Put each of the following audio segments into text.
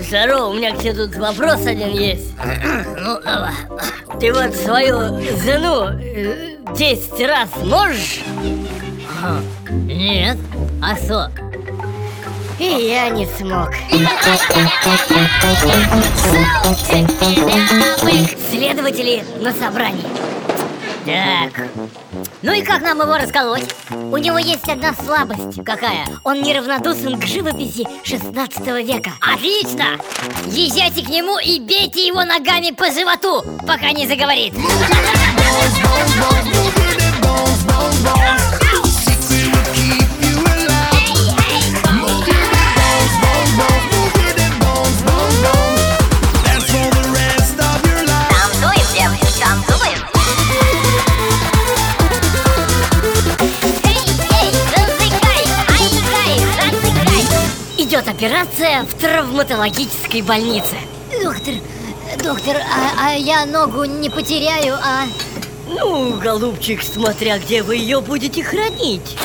Здорово, у меня к тебе тут вопрос один есть. Ну, давай. Ты вот свою жену э, 10 раз можешь? Нет. А что? И я не смог. Следователи на собрании. Так. Ну и как нам его расколоть? У него есть одна слабость. Какая? Он неравнодушен к живописи 16 века. Отлично! Езжайте к нему и бейте его ногами по животу, пока не заговорит. Идет операция в травматологической больнице. Доктор, доктор, а, а я ногу не потеряю, а... Ну, голубчик, смотря где вы ее будете хранить.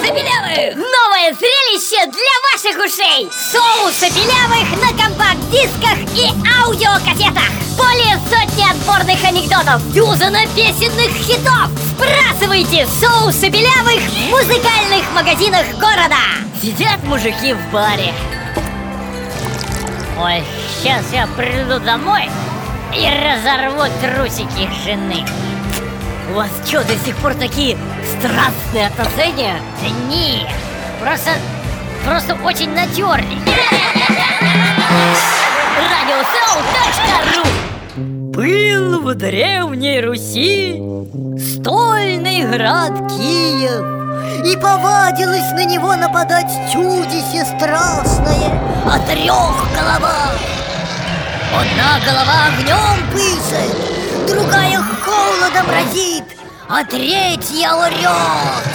Забелявых! Новое зрелище для ваших ушей! Соус Забелявых на компакт-дисках и аудиокассетах! Более сотни отборных анекдотов, дюзана песенных хитов! Сбрасывайте соус Забелявых в музыкальных магазинах города! Сидят мужики в баре. Ой, сейчас я приду домой и разорву трусики жены. У вас что, до сих пор такие страстные отношения? Да не, просто, просто очень натерли. Радиосоу.ру Был в древней Руси стольный град Киев. И повадилось на него нападать чудище страстное О трех головах. Одна голова огнем пышет, другая холодом разит, а третья орет